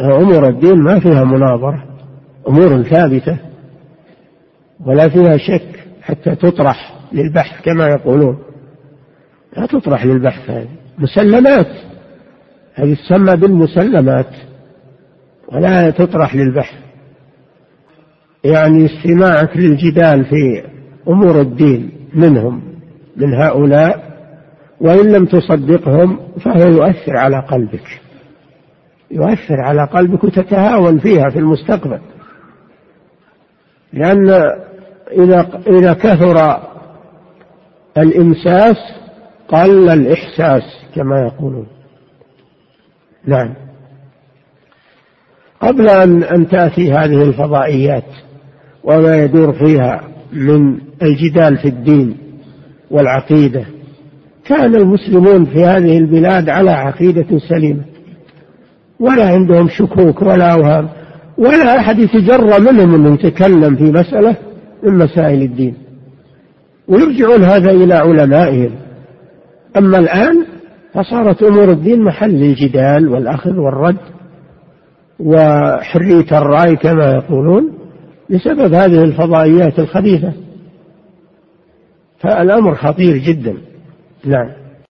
أمور الدين ما فيها مناظرة أمور ثابتة ولا فيها شك حتى تطرح للبحث كما يقولون. لا تطرح للبحث هذه. مسلمات هذه تسمى بالمسلمات ولا تطرح للبحث. يعني استماعك للجدال في أمور الدين منهم من هؤلاء وإن لم تصدقهم فهو يؤثر على قلبك. يؤثر على قلبك وتتهاون فيها في المستقبل. لأن إذا إذا كثر الإمساس قل الإحساس كما يقولون. نعم. قبل أن أن تأتي هذه الفضائيات وما يدور فيها من الجدال في الدين والعقيدة كان المسلمون في هذه البلاد على عقيدة سليمة. ولا عندهم شكوك ولا أوهام ولا أحد يتجرى منهم أن يتكلم في مسألة من مسائل الدين. ويرجعون هذا إلى علمائهم. أما الآن فصارت أمور الدين محل للجدال والأخذ والرد وحرية الرأي كما يقولون بسبب هذه الفضائيات الخبيثة. فالأمر خطير جدا. نعم.